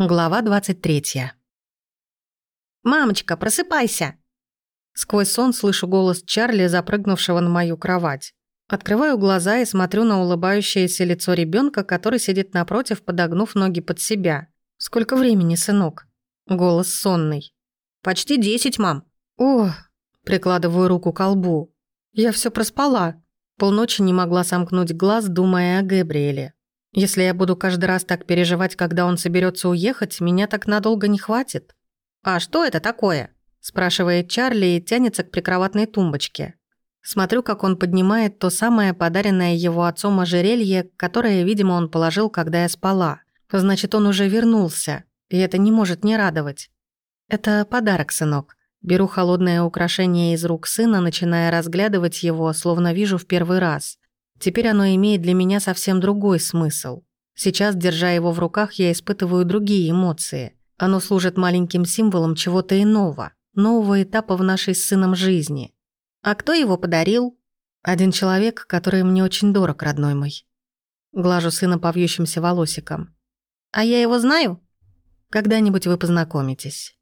Глава 23. «Мамочка, просыпайся!» Сквозь сон слышу голос Чарли, запрыгнувшего на мою кровать. Открываю глаза и смотрю на улыбающееся лицо ребенка, который сидит напротив, подогнув ноги под себя. «Сколько времени, сынок?» Голос сонный. «Почти десять, мам». «О!» Прикладываю руку к лбу. «Я все проспала». Полночи не могла сомкнуть глаз, думая о Габриэле. Если я буду каждый раз так переживать, когда он соберется уехать, меня так надолго не хватит. «А что это такое?» – спрашивает Чарли и тянется к прикроватной тумбочке. Смотрю, как он поднимает то самое подаренное его отцом ожерелье, которое, видимо, он положил, когда я спала. Значит, он уже вернулся, и это не может не радовать. Это подарок, сынок. Беру холодное украшение из рук сына, начиная разглядывать его, словно вижу в первый раз. Теперь оно имеет для меня совсем другой смысл. Сейчас, держа его в руках, я испытываю другие эмоции. Оно служит маленьким символом чего-то иного, нового этапа в нашей с сыном жизни. А кто его подарил? Один человек, который мне очень дорог, родной мой. Глажу сына по вьющимся волосикам. А я его знаю? Когда-нибудь вы познакомитесь.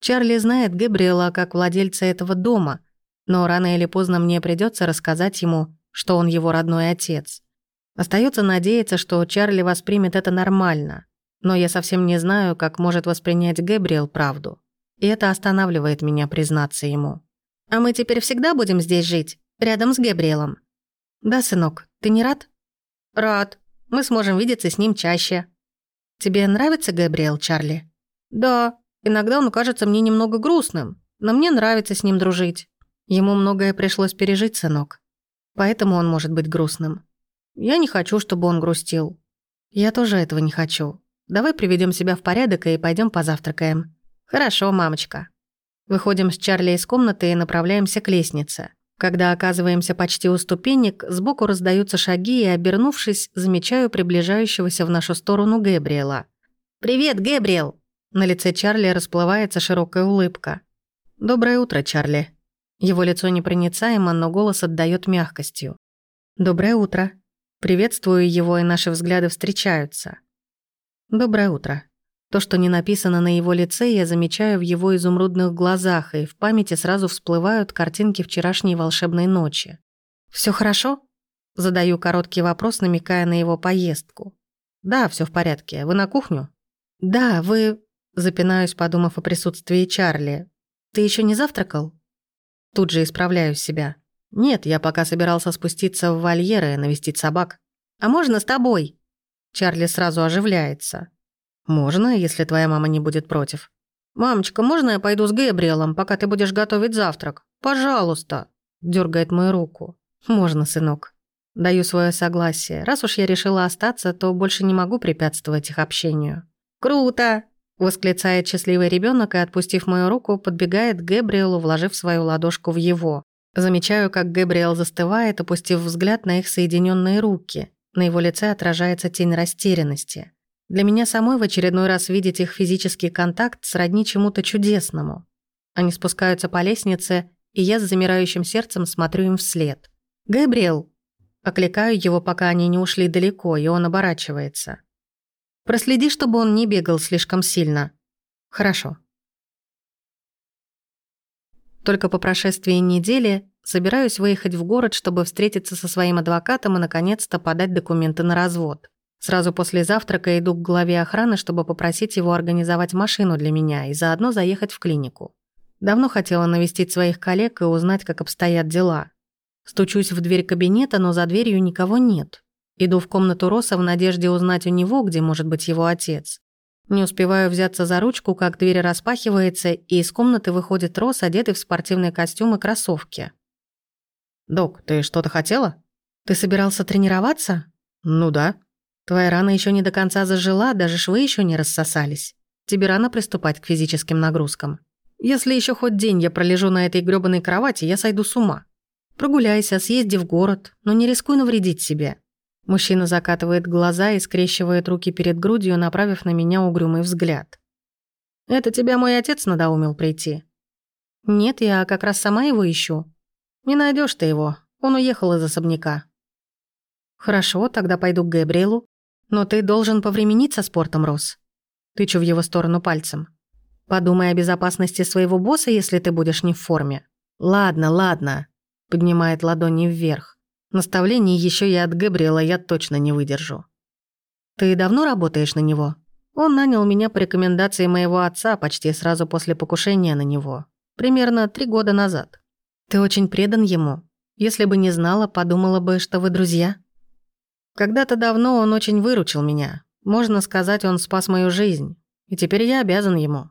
Чарли знает Габриэла как владельца этого дома, но рано или поздно мне придется рассказать ему, что он его родной отец. Остается надеяться, что Чарли воспримет это нормально, но я совсем не знаю, как может воспринять Гэбриэл правду. И это останавливает меня признаться ему. «А мы теперь всегда будем здесь жить, рядом с Гэбриэлом?» «Да, сынок, ты не рад?» «Рад. Мы сможем видеться с ним чаще». «Тебе нравится Гэбриэл, Чарли?» «Да. Иногда он кажется мне немного грустным, но мне нравится с ним дружить. Ему многое пришлось пережить, сынок. Поэтому он может быть грустным. Я не хочу, чтобы он грустил. Я тоже этого не хочу. Давай приведем себя в порядок и пойдем позавтракаем. Хорошо, мамочка. Выходим с Чарли из комнаты и направляемся к лестнице. Когда оказываемся почти у ступенек, сбоку раздаются шаги, и, обернувшись, замечаю приближающегося в нашу сторону Гэбриэла. «Привет, Гэбриэл!» На лице Чарли расплывается широкая улыбка. «Доброе утро, Чарли», его лицо непроницаемо, но голос отдает мягкостью. «Доброе утро». Приветствую его, и наши взгляды встречаются. «Доброе утро». То, что не написано на его лице, я замечаю в его изумрудных глазах, и в памяти сразу всплывают картинки вчерашней волшебной ночи. Все хорошо?» Задаю короткий вопрос, намекая на его поездку. «Да, все в порядке. Вы на кухню?» «Да, вы...» Запинаюсь, подумав о присутствии Чарли. «Ты еще не завтракал?» Тут же исправляю себя. Нет, я пока собирался спуститься в вольеры и навестить собак. А можно с тобой? Чарли сразу оживляется. Можно, если твоя мама не будет против. «Мамочка, можно я пойду с Гэбриэлом, пока ты будешь готовить завтрак? Пожалуйста!» Дергает мою руку. «Можно, сынок». Даю свое согласие. Раз уж я решила остаться, то больше не могу препятствовать их общению. «Круто!» Восклицает счастливый ребенок и, отпустив мою руку, подбегает к Гэбриэлу, вложив свою ладошку в его. Замечаю, как Гэбриэл застывает, опустив взгляд на их соединенные руки. На его лице отражается тень растерянности. Для меня самой в очередной раз видеть их физический контакт сродни чему-то чудесному. Они спускаются по лестнице, и я с замирающим сердцем смотрю им вслед. «Гэбриэл!» Окликаю его, пока они не ушли далеко, и он оборачивается. Проследи, чтобы он не бегал слишком сильно. Хорошо. Только по прошествии недели собираюсь выехать в город, чтобы встретиться со своим адвокатом и, наконец-то, подать документы на развод. Сразу после завтрака иду к главе охраны, чтобы попросить его организовать машину для меня и заодно заехать в клинику. Давно хотела навестить своих коллег и узнать, как обстоят дела. Стучусь в дверь кабинета, но за дверью никого нет. Иду в комнату Роса в надежде узнать у него, где может быть его отец. Не успеваю взяться за ручку, как дверь распахивается, и из комнаты выходит Рос, одетый в спортивный костюм и кроссовки. «Док, ты что-то хотела? Ты собирался тренироваться?» «Ну да». «Твоя рана еще не до конца зажила, даже швы еще не рассосались. Тебе рано приступать к физическим нагрузкам. Если еще хоть день я пролежу на этой грёбаной кровати, я сойду с ума. Прогуляйся, съезди в город, но не рискуй навредить себе. Мужчина закатывает глаза и скрещивает руки перед грудью, направив на меня угрюмый взгляд. «Это тебя мой отец надоумил прийти?» «Нет, я как раз сама его ищу». «Не найдешь ты его, он уехал из особняка». «Хорошо, тогда пойду к Габриэлу. Но ты должен повременить со спортом, Рос. Тычу в его сторону пальцем. «Подумай о безопасности своего босса, если ты будешь не в форме». «Ладно, ладно», — поднимает ладони вверх. Наставлений еще и от Габриэла я точно не выдержу. «Ты давно работаешь на него?» Он нанял меня по рекомендации моего отца почти сразу после покушения на него. Примерно три года назад. Ты очень предан ему. Если бы не знала, подумала бы, что вы друзья. Когда-то давно он очень выручил меня. Можно сказать, он спас мою жизнь. И теперь я обязан ему.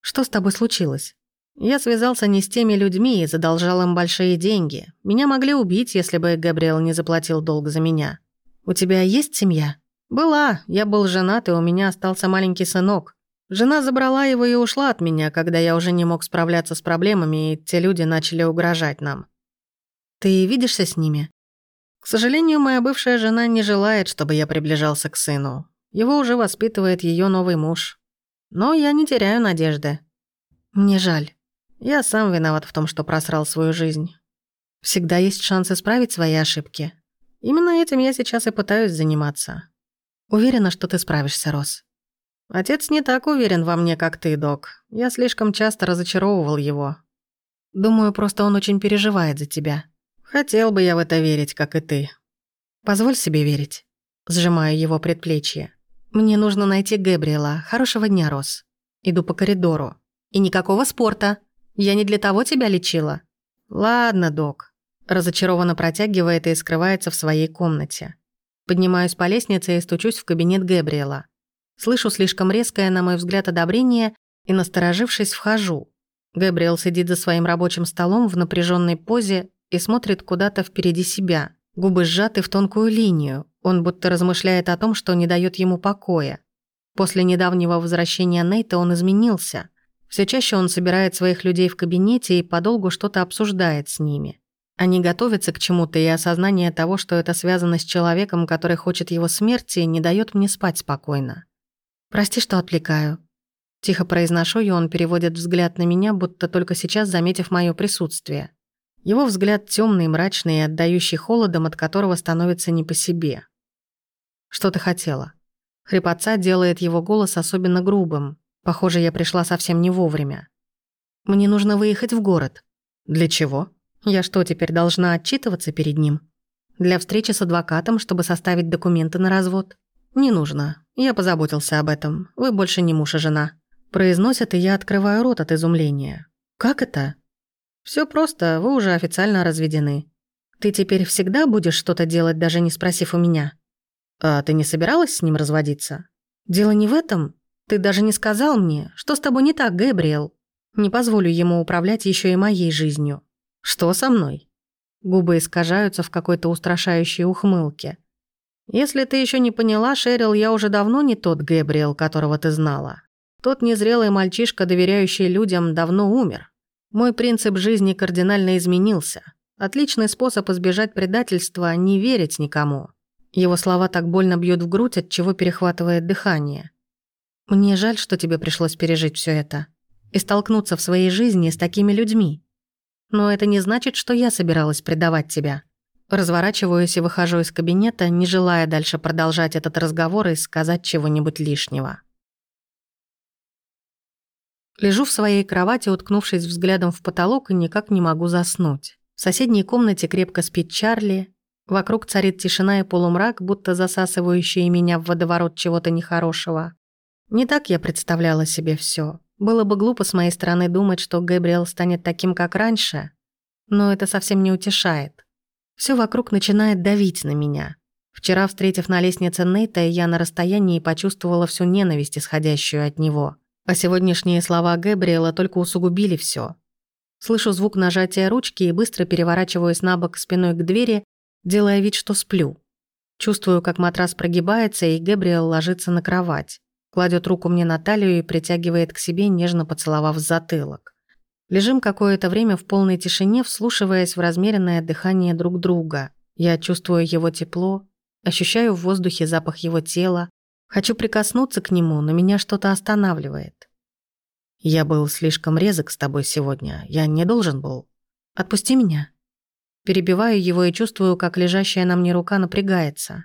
Что с тобой случилось? Я связался не с теми людьми и задолжал им большие деньги. Меня могли убить, если бы Габриэл не заплатил долг за меня. У тебя есть семья? Была. Я был женат, и у меня остался маленький сынок. Жена забрала его и ушла от меня, когда я уже не мог справляться с проблемами, и те люди начали угрожать нам. Ты видишься с ними? К сожалению, моя бывшая жена не желает, чтобы я приближался к сыну. Его уже воспитывает ее новый муж. Но я не теряю надежды. Мне жаль. Я сам виноват в том, что просрал свою жизнь. Всегда есть шанс исправить свои ошибки. Именно этим я сейчас и пытаюсь заниматься. Уверена, что ты справишься, Рос. Отец не так уверен во мне, как ты, док. Я слишком часто разочаровывал его. Думаю, просто он очень переживает за тебя. Хотел бы я в это верить, как и ты. Позволь себе верить. Сжимаю его предплечье. Мне нужно найти Гэбриэла. Хорошего дня, Рос. Иду по коридору. И никакого спорта. Я не для того тебя лечила». «Ладно, док». Разочарованно протягивает и скрывается в своей комнате. Поднимаюсь по лестнице и стучусь в кабинет Гэбриэла. Слышу слишком резкое, на мой взгляд, одобрение и, насторожившись, вхожу. Гэбриэл сидит за своим рабочим столом в напряженной позе и смотрит куда-то впереди себя. Губы сжаты в тонкую линию. Он будто размышляет о том, что не дает ему покоя. После недавнего возвращения Нейта он изменился. Все чаще он собирает своих людей в кабинете и подолгу что-то обсуждает с ними. Они готовятся к чему-то, и осознание того, что это связано с человеком, который хочет его смерти, не дает мне спать спокойно. «Прости, что отвлекаю». Тихо произношу, и он переводит взгляд на меня, будто только сейчас заметив мое присутствие. Его взгляд темный, мрачный и отдающий холодом, от которого становится не по себе. «Что ты хотела?» Хрипотца делает его голос особенно грубым, Похоже, я пришла совсем не вовремя. Мне нужно выехать в город. Для чего? Я что, теперь должна отчитываться перед ним? Для встречи с адвокатом, чтобы составить документы на развод? Не нужно. Я позаботился об этом. Вы больше не муж и жена. Произносят, и я открываю рот от изумления. Как это? Все просто, вы уже официально разведены. Ты теперь всегда будешь что-то делать, даже не спросив у меня? А ты не собиралась с ним разводиться? Дело не в этом. Ты даже не сказал мне, что с тобой не так, Гэбриэл. Не позволю ему управлять еще и моей жизнью. Что со мной? Губы искажаются в какой-то устрашающей ухмылке. Если ты еще не поняла, Шерил, я уже давно не тот Гэбриэл, которого ты знала. Тот незрелый мальчишка, доверяющий людям, давно умер. Мой принцип жизни кардинально изменился. Отличный способ избежать предательства – не верить никому. Его слова так больно бьют в грудь, от чего перехватывает дыхание. Мне жаль, что тебе пришлось пережить все это и столкнуться в своей жизни с такими людьми. Но это не значит, что я собиралась предавать тебя. Разворачиваюсь и выхожу из кабинета, не желая дальше продолжать этот разговор и сказать чего-нибудь лишнего. Лежу в своей кровати, уткнувшись взглядом в потолок, и никак не могу заснуть. В соседней комнате крепко спит Чарли. Вокруг царит тишина и полумрак, будто засасывающие меня в водоворот чего-то нехорошего. Не так я представляла себе все. Было бы глупо с моей стороны думать, что Гэбриэл станет таким, как раньше, но это совсем не утешает. Все вокруг начинает давить на меня. Вчера, встретив на лестнице Нейта, я на расстоянии почувствовала всю ненависть, исходящую от него. А сегодняшние слова Гэбриэла только усугубили все. Слышу звук нажатия ручки и быстро переворачиваюсь на бок спиной к двери, делая вид, что сплю. Чувствую, как матрас прогибается, и Гэбриэл ложится на кровать кладет руку мне на талию и притягивает к себе, нежно поцеловав затылок. Лежим какое-то время в полной тишине, вслушиваясь в размеренное дыхание друг друга. Я чувствую его тепло, ощущаю в воздухе запах его тела. Хочу прикоснуться к нему, но меня что-то останавливает. Я был слишком резок с тобой сегодня. Я не должен был. Отпусти меня. Перебиваю его и чувствую, как лежащая на мне рука напрягается.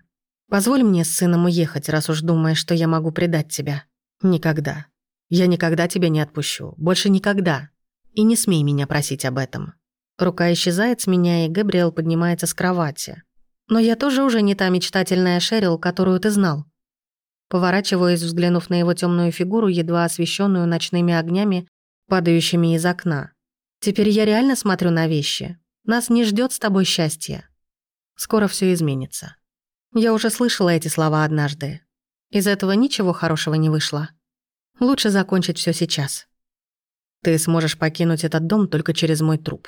Позволь мне с сыном уехать, раз уж думаешь, что я могу предать тебя». Никогда. Я никогда тебя не отпущу. Больше никогда. И не смей меня просить об этом. Рука исчезает с меня, и Габриэл поднимается с кровати. Но я тоже уже не та мечтательная Шерил, которую ты знал. Поворачиваясь, взглянув на его темную фигуру, едва освещенную ночными огнями, падающими из окна. Теперь я реально смотрю на вещи. Нас не ждет с тобой счастья. Скоро все изменится. Я уже слышала эти слова однажды. Из этого ничего хорошего не вышло. Лучше закончить все сейчас. Ты сможешь покинуть этот дом только через мой труп.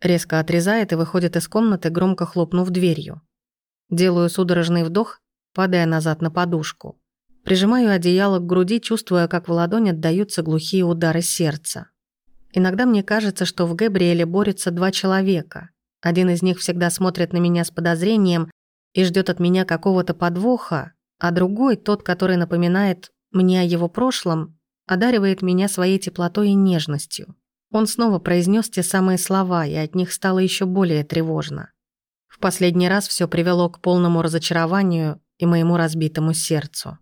Резко отрезает и выходит из комнаты, громко хлопнув дверью. Делаю судорожный вдох, падая назад на подушку. Прижимаю одеяло к груди, чувствуя, как в ладонь отдаются глухие удары сердца. Иногда мне кажется, что в Габриэле борются два человека. Один из них всегда смотрит на меня с подозрением и ждет от меня какого-то подвоха, а другой, тот, который напоминает мне о его прошлом, одаривает меня своей теплотой и нежностью. Он снова произнес те самые слова, и от них стало еще более тревожно. В последний раз все привело к полному разочарованию и моему разбитому сердцу.